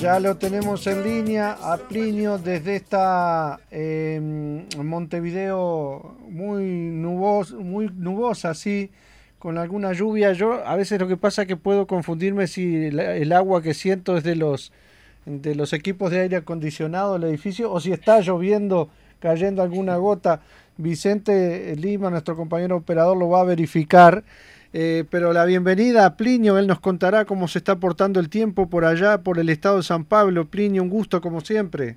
Ya lo tenemos en línea a Plinio desde esta em, Montevideo muy nubosa, muy nubosa, así, con alguna lluvia. Yo a veces lo que pasa es que puedo confundirme si el, agua que siento es los, de los equipos de aire acondicionado del edificio o si está lloviendo, cayendo alguna gota. Vicente Lima, nuestro compañero operador, lo va a verificar. Eh, pero la bienvenida a Plinio, él nos contará cómo se está portando el tiempo por allá, por el estado de San Pablo. Plinio, un gusto como siempre.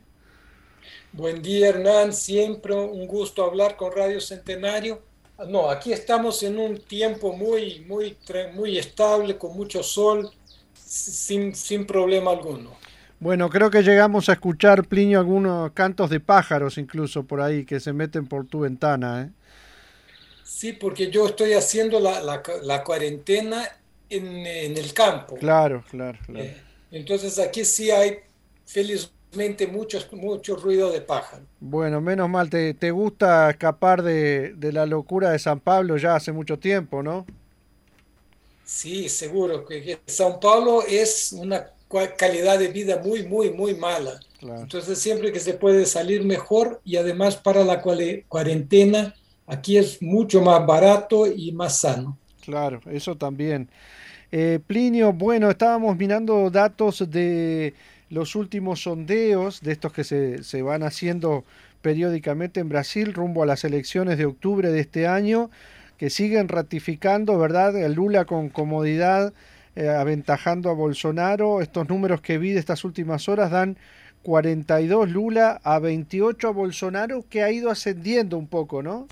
Buen día Hernán, siempre un gusto hablar con Radio Centenario. No, aquí estamos en un tiempo muy, muy, muy estable, con mucho sol, sin, sin problema alguno. Bueno, creo que llegamos a escuchar, Plinio, algunos cantos de pájaros incluso por ahí que se meten por tu ventana. ¿eh? Sí, porque yo estoy haciendo la, la, cuarentena en, en, el campo. Claro, claro, claro. Eh, entonces aquí sí hay felizmente mucho, mucho ruido de pájaro. Bueno, menos mal, te, te gusta escapar de, de, la locura de San Pablo ya hace mucho tiempo, ¿no? Sí, seguro, que, San Pablo es una calidad de vida muy, muy, muy mala. Entonces siempre que se puede salir mejor y además para la cuarentena Aquí es mucho más barato y más sano. Claro, eso también. Eh, Plinio, bueno, estábamos mirando datos de los últimos sondeos, de estos que se, se, van haciendo periódicamente en Brasil rumbo a las elecciones de octubre de este año, que siguen ratificando, ¿verdad? Lula con comodidad, eh, aventajando a Bolsonaro. Estos números que vi de estas últimas horas dan 42 Lula a 28 a Bolsonaro, que ha ido ascendiendo un poco, ¿no?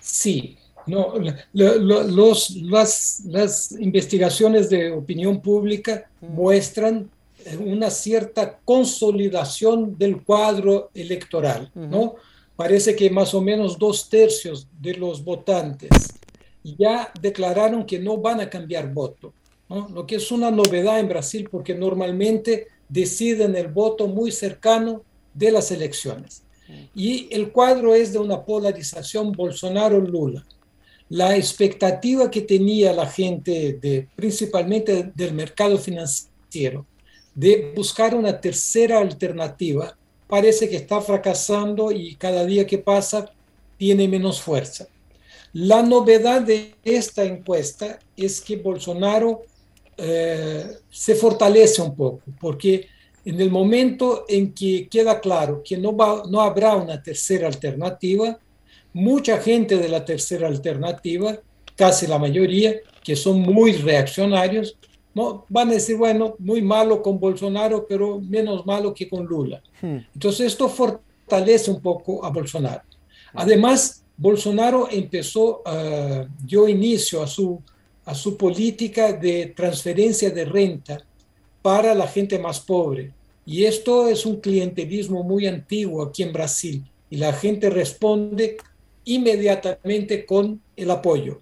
Sí, no, los, las, las, investigaciones de opinión pública muestran eh, una cierta consolidación del cuadro electoral, ¿no? Parece que más o menos dos tercios de los votantes ya declararon que no van a cambiar voto, ¿no? Lo que es una novedad en Brasil porque normalmente deciden el voto muy cercano de las elecciones. Y el cuadro es de una polarización Bolsonaro-Lula. La expectativa que tenía la gente, principalmente del mercado financiero, de buscar una tercera alternativa, parece que está fracasando y cada día que pasa tiene menos fuerza. La novedad de esta encuesta es que Bolsonaro eh, se fortalece un poco, porque en el momento en que queda claro que no, va, no habrá una tercera alternativa, mucha gente de la tercera alternativa, casi la mayoría, que son muy reaccionarios, ¿no? van a decir, bueno, muy malo con Bolsonaro, pero menos malo que con Lula. Hmm. Entonces esto fortalece un poco a Bolsonaro. Además, Bolsonaro empezó, uh, dio inicio a su, a su política de transferencia de renta para la gente más pobre. Y esto es un clientelismo muy antiguo aquí en Brasil y la gente responde inmediatamente con el apoyo.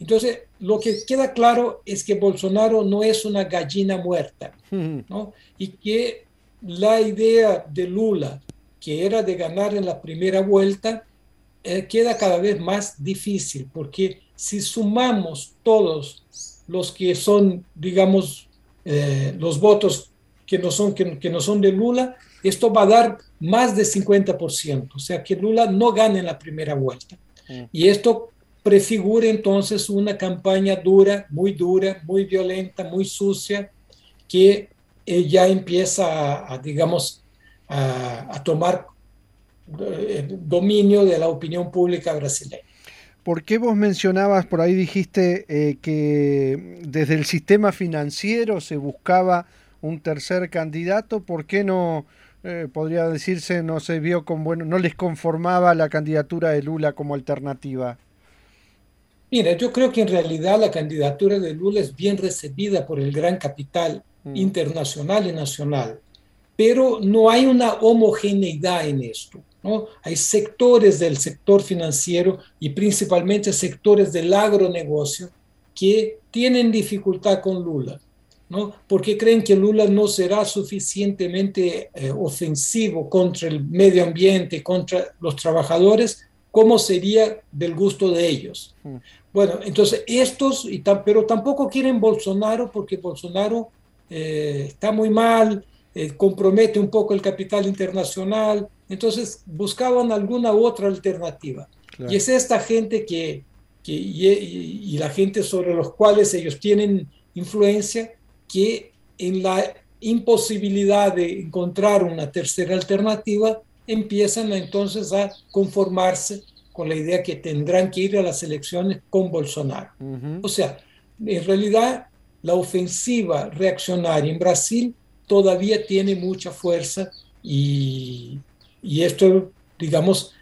Entonces, lo que queda claro es que Bolsonaro no es una gallina muerta, ¿no? Y que la idea de Lula, que era de ganar en la primera vuelta, eh, queda cada vez más difícil, porque si sumamos todos los que son, digamos, eh, los votos que no son, que, no son de Lula, esto va a dar más de 50%, o sea que Lula no gane en la primera vuelta. Mm. Y esto prefigura entonces una campaña dura, muy dura, muy violenta, muy sucia, que eh, ya empieza a, digamos, a, tomar eh, dominio de la opinión pública brasileña. ¿Por qué vos mencionabas, por ahí dijiste eh, que desde el sistema financiero se buscaba un tercer candidato? ¿Por qué no, podría decirse, no se vio con bueno, no les conformaba la candidatura de Lula como alternativa? Mira, yo creo que en realidad la candidatura de Lula es bien recibida por el gran capital mm. internacional y nacional. pero no hay una homogeneidad en esto. ¿No? Hay sectores del sector financiero y principalmente sectores del agronegocio que tienen dificultad con Lula, ¿no? porque creen que Lula no será suficientemente eh, ofensivo contra el medio ambiente, contra los trabajadores, como sería del gusto de ellos. Mm. Bueno, entonces estos, y pero tampoco quieren Bolsonaro porque Bolsonaro eh, está muy mal, eh, compromete un poco el capital internacional, entonces buscaban alguna otra alternativa. Y es esta gente que, que y, la gente sobre los cuales ellos tienen influencia, que en la imposibilidad de encontrar una tercera alternativa, empiezan entonces a conformarse con la idea que tendrán que ir a las elecciones con Bolsonaro. O sea, en realidad la ofensiva reaccionaria en Brasil todavía tiene mucha fuerza y, y esto, digamos,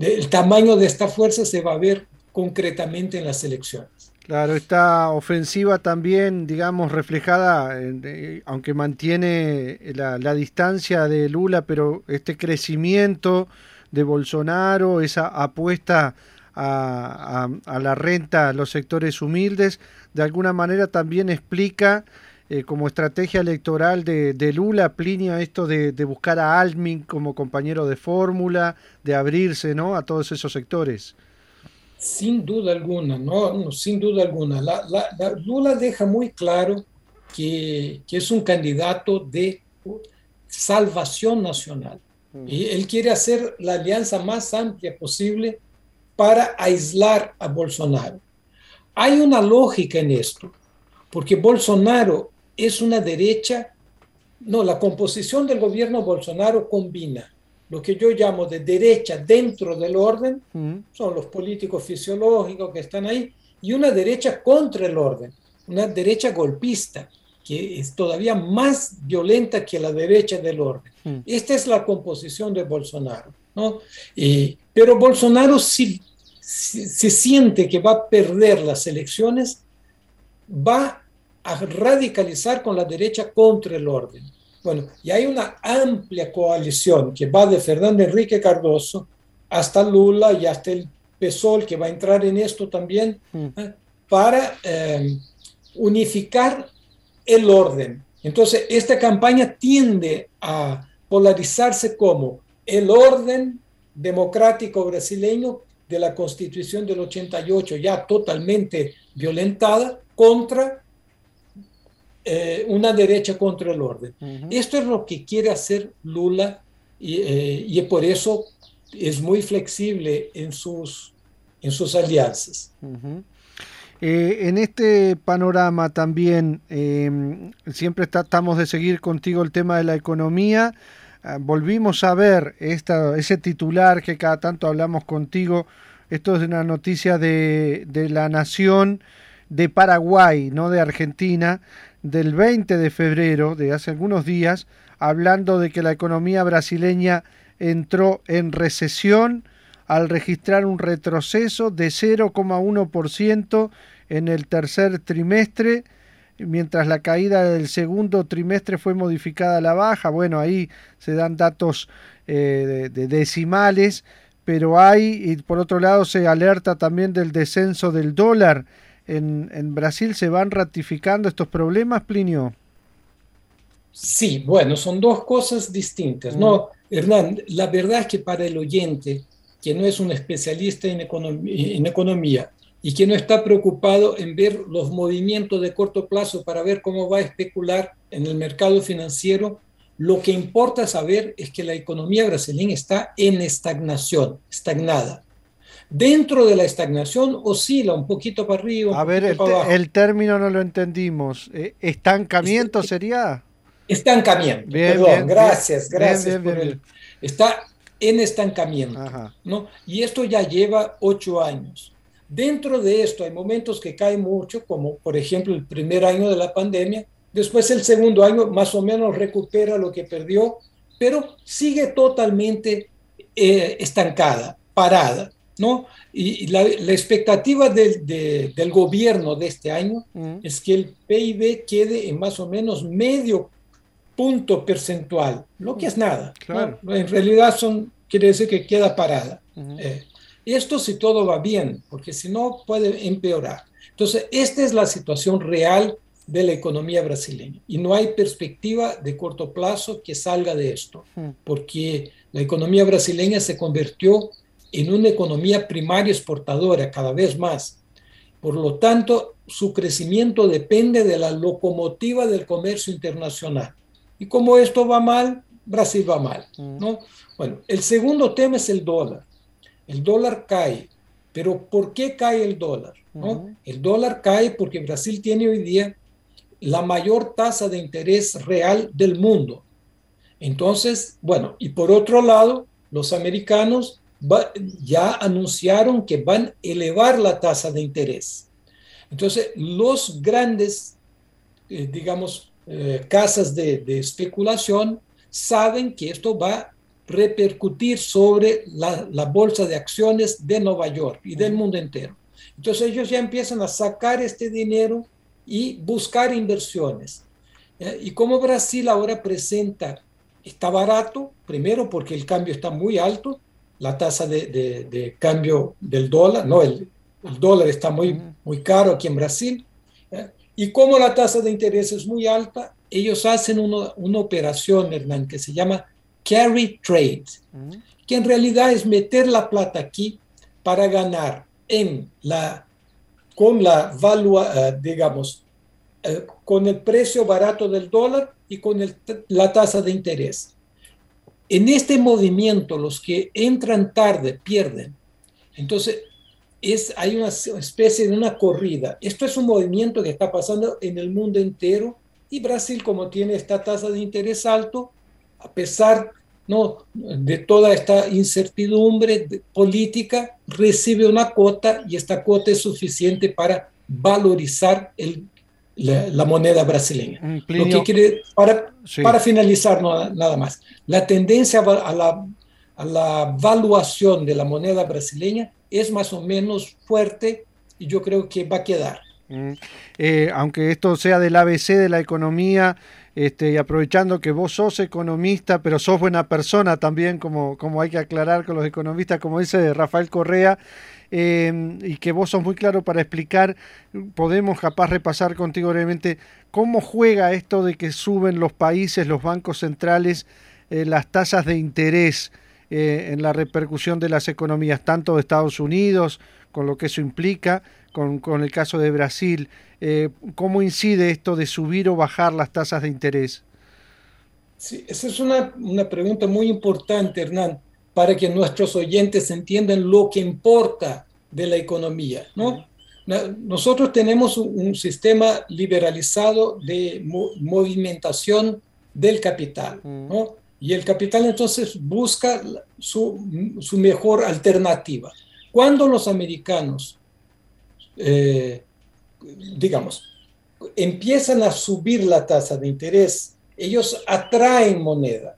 el tamaño de esta fuerza se va a ver concretamente en las elecciones. Claro, esta ofensiva también, digamos, reflejada, aunque mantiene la, la, distancia de Lula, pero este crecimiento de Bolsonaro, esa apuesta a, la renta a los sectores humildes, de alguna manera también explica eh, como estrategia electoral de, Lula, Plinio, esto de, buscar a Almin como compañero de fórmula, de abrirse ¿no? a todos esos sectores. Sin duda alguna, no, sin duda alguna. La, Lula deja muy claro que, que, es un candidato de salvación nacional. Mm. Y él quiere hacer la alianza más amplia posible para aislar a Bolsonaro. Hay una lógica en esto, porque Bolsonaro es una derecha, no, la composición del gobierno Bolsonaro combina lo que yo llamo de derecha dentro del orden, son los políticos fisiológicos que están ahí, y una derecha contra el orden, una derecha golpista, que es todavía más violenta que la derecha del orden. Esta es la composición de Bolsonaro. ¿no? pero Bolsonaro si, se siente que va a perder las elecciones, va a radicalizar con la derecha contra el orden. Bueno, y hay una amplia coalición que va de Fernando Enrique Cardoso hasta Lula y hasta el PSOL, que va a entrar en esto también, mm. ¿eh? para eh, unificar el orden. Entonces, esta campaña tiende a polarizarse como el orden democrático brasileño de la constitución del 88, ya totalmente violentada, contra eh, una derecha contra el orden. Esto es lo que quiere hacer Lula y, eh, y, por eso es muy flexible en sus, en sus alianzas. Eh, en este panorama también, em, siempre estamos de seguir contigo el tema de la economía. Ah, volvimos a ver esta, ese titular que cada tanto hablamos contigo. Esto es una noticia de, de la nación de Paraguay, no de Argentina, del 20 de febrero, de hace algunos días, hablando de que la economía brasileña entró en recesión al registrar un retroceso de 0,1% en el tercer trimestre, mientras la caída del segundo trimestre fue modificada a la baja. Bueno, ahí se dan datos eh, de, decimales, pero hay, y por otro lado se alerta también del descenso del dólar en, Brasil se van ratificando estos problemas, Plinio? Sí, bueno, son dos cosas distintas. No, Hernán, la verdad es que para el oyente, que no es un especialista en en economía y que no está preocupado en ver los movimientos de corto plazo para ver cómo va a especular en el mercado financiero, lo que importa saber es que la economía brasileña está en estagnación, estagnada. Dentro de la estagnación oscila un poquito para arriba. a ver, el, término no lo entendimos. Eh, ¿Estancamiento sería? Estancamiento, perdón, gracias, gracias. está en estancamiento, ¿no? Y esto ya lleva ocho años. Dentro de esto hay momentos que caen mucho, como por ejemplo el primer año de la pandemia, después el segundo año más o menos recupera lo que perdió, pero sigue totalmente eh, estancada, parada. ¿No? Y la, expectativa del, gobierno de este año mm. es que el PIB quede en más o menos medio punto percentual, lo que es nada. En realidad son, quiere decir que queda parada. Eh, esto si todo va bien, porque si no puede empeorar. Entonces, esta es la situación real de la economía brasileña y no hay perspectiva de corto plazo que salga de esto, porque la economía brasileña se convirtió en una economía primaria exportadora cada vez más. Por lo tanto, su crecimiento depende de la locomotiva del comercio internacional. Y como esto va mal, Brasil va mal. ¿no? Bueno, el segundo tema es el dólar. El dólar cae. Pero ¿por qué cae el dólar? ¿no? El dólar cae porque Brasil tiene hoy día la mayor tasa de interés real del mundo. Entonces, bueno, y por otro lado, los americanos ya anunciaron que van a elevar la tasa de interés. Entonces, los grandes, eh, digamos, eh, casas de, especulación saben que esto va a repercutir sobre la, la, bolsa de acciones de Nueva York y del mundo entero. Entonces ellos ya empiezan a sacar este dinero y buscar inversiones. Y como Brasil ahora presenta, está barato, primero porque el cambio está muy alto, la tasa de, cambio del dólar, no, el, dólar está muy, muy caro aquí en Brasil, y como la tasa de interés es muy alta, ellos hacen una, una operación, Hernán, que se llama carry trade, que en realidad es meter la plata aquí para ganar en la con la valua, eh, digamos, eh, con el precio barato del dólar y con la tasa de interés. En este movimiento, los que entran tarde pierden. Entonces, es, hay una especie de una corrida. Esto es un movimiento que está pasando en el mundo entero y Brasil, como tiene esta tasa de interés alto, a pesar ¿no? de toda esta incertidumbre política, recibe una cuota y esta cuota es suficiente para valorizar el, la, moneda brasileña. Lo que quiere, para, para finalizar nada más, la tendencia a la, a la valuación de la moneda brasileña es más o menos fuerte y yo creo que va a quedar. Mm. Eh, aunque esto sea del ABC de la economía, este, y aprovechando que vos sos economista, pero sos buena persona también, como, como hay que aclarar con los economistas, como dice Rafael Correa, em, y que vos sos muy claro para explicar, podemos capaz repasar contigo brevemente cómo juega esto de que suben los países, los bancos centrales, eh, las tasas de interés eh, en la repercusión de las economías, tanto de Estados Unidos, con lo que eso implica, con, con el caso de Brasil. Eh, ¿Cómo incide esto de subir o bajar las tasas de interés? Sí, esa es una, una pregunta muy importante, Hernán, para que nuestros oyentes entiendan lo que importa de la economía. ¿no? Nosotros tenemos un, sistema liberalizado de movimentación del capital. ¿no? Y el capital entonces busca su, su mejor alternativa. Cuando los americanos eh, digamos, empiezan a subir la tasa de interés, ellos atraen moneda,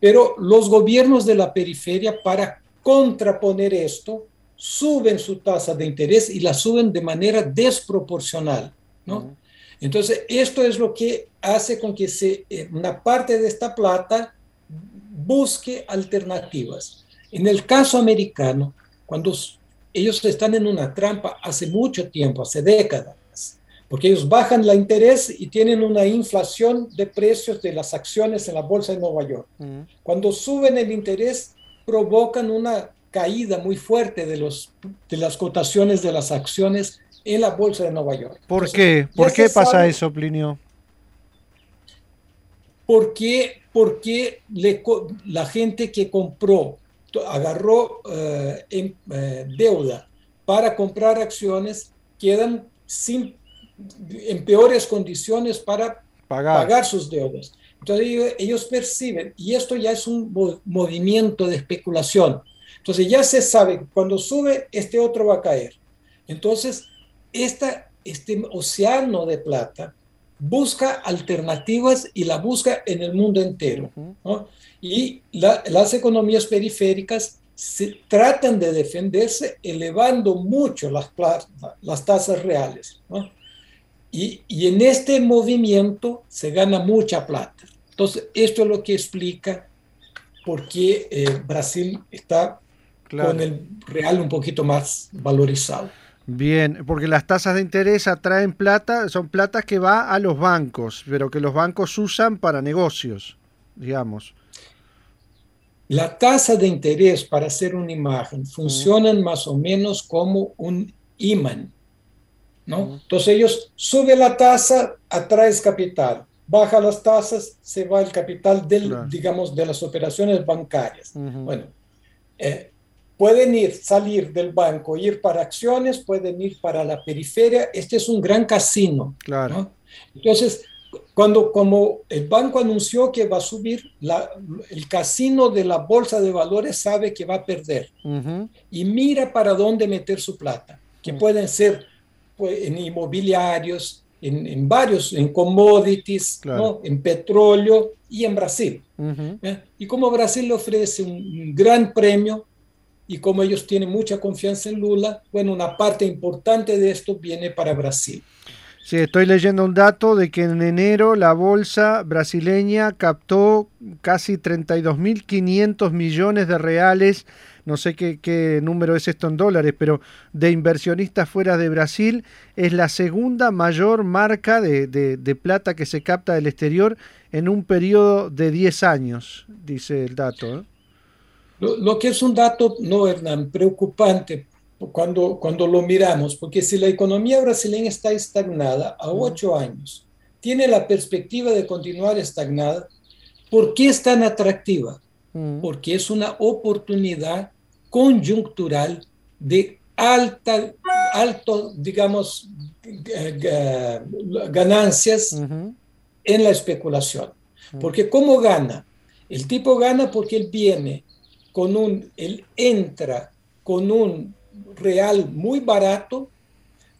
pero los gobiernos de la periferia para contraponer esto suben su tasa de interés y la suben de manera desproporcional. ¿no? Entonces, esto es lo que hace con que se, eh, una parte de esta plata busque alternativas. En el caso americano, cuando ellos están en una trampa hace mucho tiempo, hace décadas, porque ellos bajan la interés y tienen una inflación de precios de las acciones en la bolsa de Nueva York. Cuando suben el interés, provocan una caída muy fuerte de, los, de las cotaciones de las acciones en la bolsa de Nueva York. ¿Por qué? ¿Por qué pasa eso, Plinio? Porque, porque la gente que compró agarró eh, en, eh, deuda para comprar acciones, quedan sin, en peores condiciones para pagar. sus deudas. Entonces ellos, perciben, y esto ya es un movimiento de especulación. Entonces ya se sabe, cuando sube, este otro va a caer. Entonces, esta, este océano de plata busca alternativas y la busca en el mundo entero. ¿no? y las economías periféricas se, tratan de defenderse elevando mucho las, las tasas reales. Y, y, en este movimiento se gana mucha plata. Entonces, esto es lo que explica por qué eh, Brasil está con el real un poquito más valorizado. Bien, porque las tasas de interés atraen plata, son plata que va a los bancos, pero que los bancos usan para negocios, digamos. La tasa de interés, para hacer una imagen, funcionan más o menos como un imán. ¿No? Entonces ellos sube la tasa, atraes capital, baja las tasas, se va el capital del, digamos, de las operaciones bancarias. Bueno, eh, pueden ir, salir del banco, ir para acciones, pueden ir para la periferia. Este es un gran casino. Claro. Entonces, cuando como el banco anunció que va a subir, el casino de la bolsa de valores sabe que va a perder y mira para dónde meter su plata, que pueden ser pues, en inmobiliarios, en, varios, en commodities, en petróleo y en Brasil. Y como Brasil le ofrece un, gran premio y como ellos tienen mucha confianza en Lula, bueno, una parte importante de esto viene para Brasil. Sí, estoy leyendo un dato de que en enero la bolsa brasileña captó casi 32.500 millones de reales no sé qué, número es esto en dólares, pero de inversionistas fuera de Brasil es la segunda mayor marca de, plata que se capta del exterior en un periodo de 10 años, dice el dato. ¿eh? Lo, que es un dato, no, Hernán, preocupante cuando, cuando lo miramos, porque si la economía brasileña está estagnada a 8 años, tiene la perspectiva de continuar estagnada, ¿por qué es tan atractiva? porque es una oportunidad conjuntural de alta, alto, digamos, ganancias en la especulación. Porque ¿cómo gana? El tipo gana porque él viene con un, él entra con un real muy barato,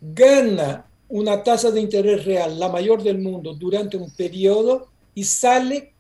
gana una tasa de interés real, la mayor del mundo, durante un periodo y sale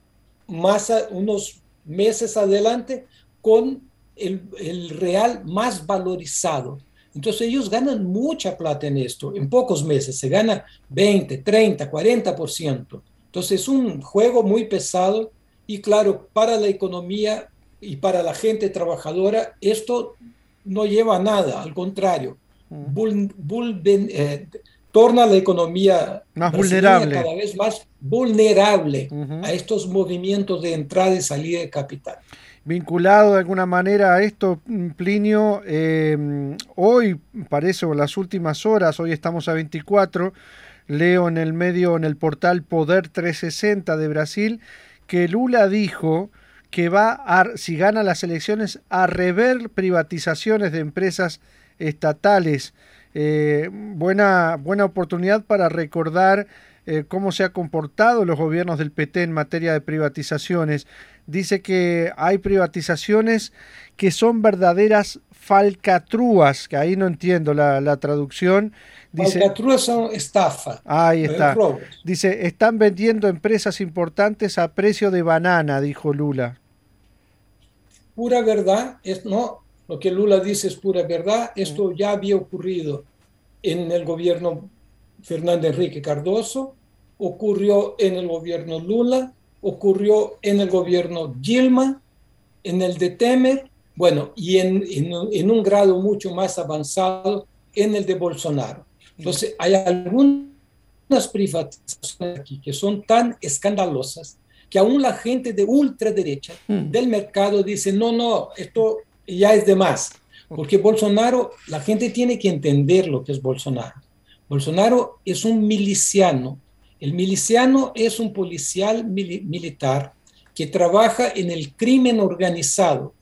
más unos meses adelante con el, real más valorizado. Entonces ellos ganan mucha plata en esto, en pocos meses se gana 20, 30, 40%. Entonces es un juego muy pesado y claro, para la economía y para la gente trabajadora esto no lleva a nada, al contrario, eh, torna la economía más vulnerable. cada vez más vulnerable a estos movimientos de entrada y salida de capital. Vinculado de alguna manera a esto, Plinio, eh, hoy, parece, o las últimas horas, hoy estamos a 24, leo en el medio, en el portal Poder 360 de Brasil, que Lula dijo que va, a, si gana las elecciones, a rever privatizaciones de empresas estatales. Eh, buena, buena oportunidad para recordar eh, cómo se ha comportado los gobiernos del PT en materia de privatizaciones. Dice que hay privatizaciones que son verdaderas falcatrúas, que ahí no entiendo la, traducción. Dice, falcatrúas son estafa. Ahí está. Dice, están vendiendo empresas importantes a precio de banana, dijo Lula. Pura verdad, es, no, lo que Lula dice es pura verdad. Esto ya había ocurrido en el gobierno Fernando Enrique Cardoso, ocurrió en el gobierno Lula, ocurrió en el gobierno Gilma, en el de Temer, bueno, y en, en, un grado mucho más avanzado en el de Bolsonaro. Entonces, hay algunas privatizaciones aquí que son tan escandalosas que aún la gente de ultraderecha mm. del mercado dice, no, no, esto ya es de más. Porque Bolsonaro, la gente tiene que entender lo que es Bolsonaro. Bolsonaro es un miliciano. El miliciano es un policial militar que trabaja en el crimen organizado,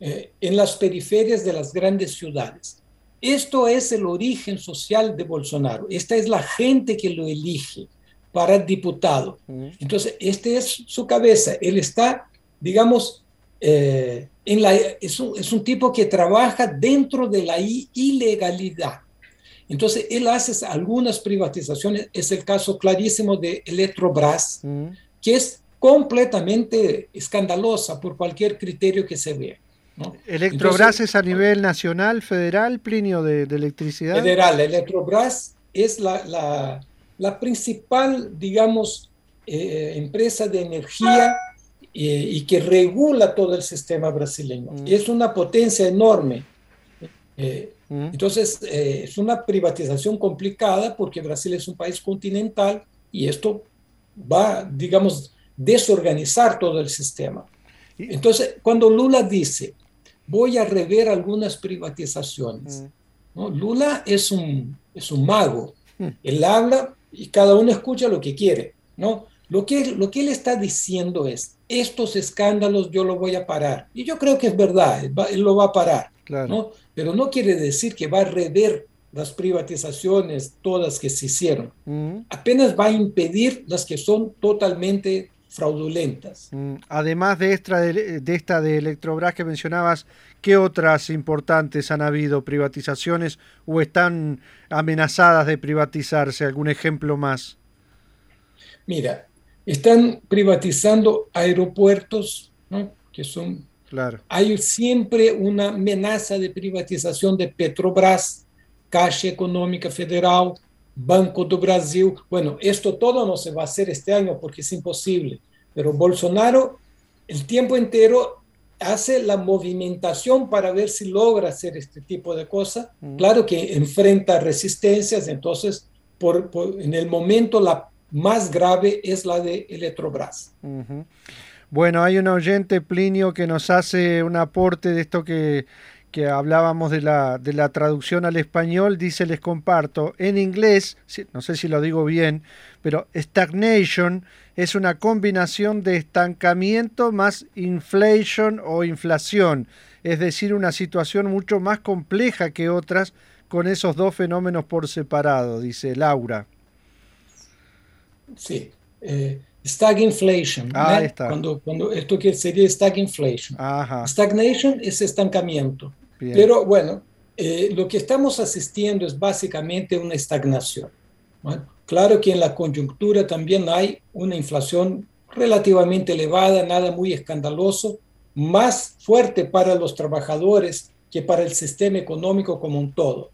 eh, en las periferias de las grandes ciudades. Esto es el origen social de Bolsonaro. Esta es la gente que lo elige para diputado. Entonces, este es su cabeza. Él está, digamos, eh, en la, es, un, tipo que trabaja dentro de la ilegalidad. Entonces, él hace algunas privatizaciones, es el caso clarísimo de Electrobras, que es completamente escandalosa por cualquier criterio que se vea. ¿Electrobras es a nivel nacional, federal, Plinio, de, electricidad? Federal, Electrobras es la, la, la principal, digamos, eh, empresa de energía eh, y que regula todo el sistema brasileño. Mm. Es una potencia enorme. Eh, mm. Entonces, es una privatización complicada porque Brasil es un país continental y esto va, digamos, desorganizar todo el sistema. Entonces, cuando Lula dice, voy a rever algunas privatizaciones, mm. Lula es un, es un mago. Él habla y cada uno escucha lo que quiere. ¿no? Lo que, lo que él está diciendo es, estos escándalos yo lo voy a parar. Y yo creo que es verdad, él, lo va a parar, ¿no? Pero no quiere decir que va a rever las privatizaciones todas que se hicieron. Apenas va a impedir las que son totalmente fraudulentas. Mm. Además de esta de, de esta de Electrobras que mencionabas, ¿qué otras importantes han habido privatizaciones o están amenazadas de privatizarse? ¿Algún ejemplo más? Mira, están privatizando aeropuertos, ¿no? que son... Claro. Hay siempre una amenaza de privatización de Petrobras, Caixa Económica Federal, Banco do Brasil. Bueno, esto todo no se va a hacer este año porque es imposible, pero Bolsonaro el tiempo entero hace la movimentación para ver si logra hacer este tipo de cosas. Mm. Claro que enfrenta resistencias, entonces por, en el momento la más grave es la de Electrobras. Bueno, hay un oyente, Plinio, que nos hace un aporte de esto que, que hablábamos de la, de la traducción al español. Dice, les comparto, en inglés, no sé si lo digo bien, pero stagnation es una combinación de estancamiento más inflation o inflación, es decir, una situación mucho más compleja que otras con esos dos fenómenos por separado, dice Laura. Sí. Eh, stagflation. Ah, está. Cuando, cuando esto que sería stagflation. Stagnation es estancamiento. Pero bueno, eh, lo que estamos asistiendo es básicamente una estagnación. claro que en la coyuntura también hay una inflación relativamente elevada, nada muy escandaloso, más fuerte para los trabajadores que para el sistema económico como un todo,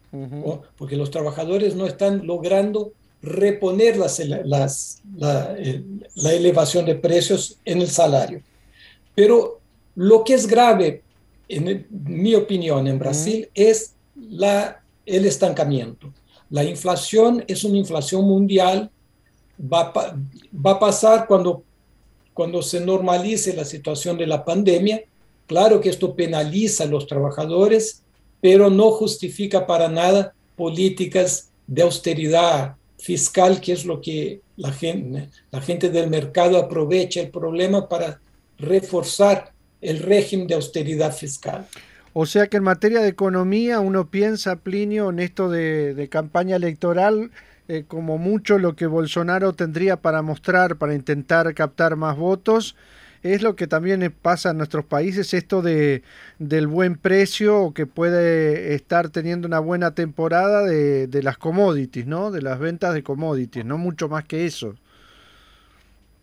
porque los trabajadores no están logrando reponer las, las, eh, la, elevación de precios en el salario. Pero lo que es grave, en mi opinión, en Brasil es la, el estancamiento. La inflación es una inflación mundial, va, va a pasar cuando, cuando se normalice la situación de la pandemia. Claro que esto penaliza a los trabajadores, pero no justifica para nada políticas de austeridad fiscal, que es lo que la gente, la gente del mercado aprovecha el problema para reforzar el régimen de austeridad fiscal. O sea que en materia de economía uno piensa, Plinio, en esto de, campaña electoral, eh, como mucho lo que Bolsonaro tendría para mostrar, para intentar captar más votos, es lo que también pasa en nuestros países, esto de, del buen precio que puede estar teniendo una buena temporada de, de las commodities, ¿no? De las ventas de commodities, no mucho más que eso.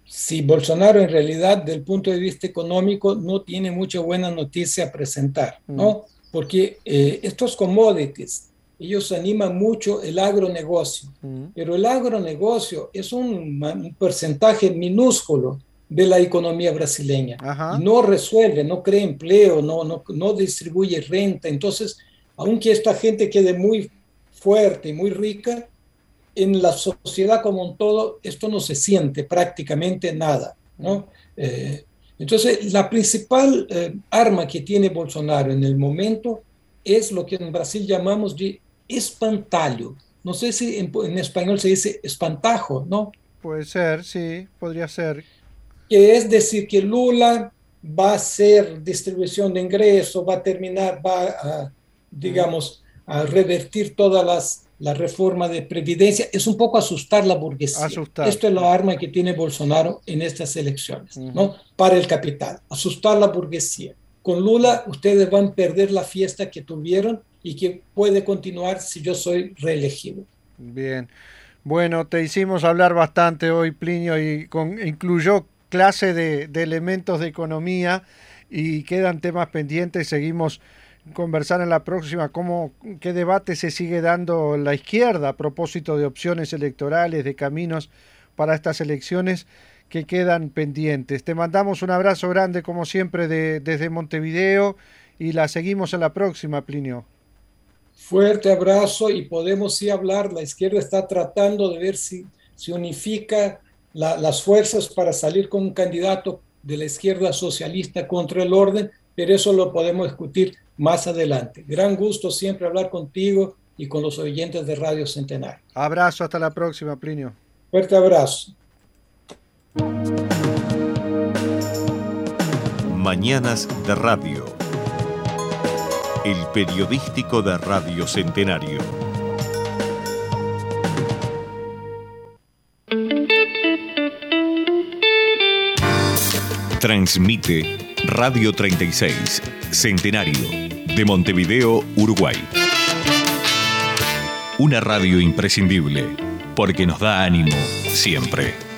Sí, Bolsonaro en realidad, del punto de vista económico, no tiene mucha buena noticia a presentar, ¿no? Mm. Porque eh, estos commodities, ellos animan mucho el agronegocio, mm. pero el agronegocio es un, un porcentaje minúsculo de la economía brasileña. No resuelve, no crea empleo, no, no, no distribuye renta. Entonces, aunque esta gente quede muy fuerte y muy rica, en la sociedad como un todo, esto no se siente prácticamente nada. ¿no? Eh, entonces, la principal eh, arma que tiene Bolsonaro en el momento es lo que en Brasil llamamos de espantalho. No sé si en, en español se dice espantajo, ¿no? Puede ser, sí, podría ser que es decir que Lula va a hacer distribución de ingresos, va a terminar, va a, digamos, a revertir todas las la reforma de previdencia, es un poco asustar la burguesía. Esto es la arma que tiene Bolsonaro en estas elecciones, ¿no? Para el capital, asustar la burguesía. Con Lula ustedes van a perder la fiesta que tuvieron y que puede continuar si yo soy reelegido. Bien. Bueno, te hicimos hablar bastante hoy, Plinio, y con, incluyó clase de, elementos de economía y quedan temas pendientes. Seguimos conversar en la próxima cómo qué debate se sigue dando la izquierda a propósito de opciones electorales, de caminos para estas elecciones que quedan pendientes. Te mandamos un abrazo grande como siempre desde Montevideo y la seguimos en la próxima, Plinio. Fuerte abrazo y podemos sí hablar, la izquierda está tratando de ver si se unifica las fuerzas para salir con un candidato de la izquierda socialista contra el orden, pero eso lo podemos discutir más adelante. Gran gusto siempre hablar contigo y con los oyentes de Radio Centenario. Abrazo, hasta la próxima, Plinio. Fuerte abrazo. Mañanas de Radio. El periodístico de Radio Centenario. Transmite Radio 36, Centenario, de Montevideo, Uruguay. Una radio imprescindible, porque nos da ánimo siempre.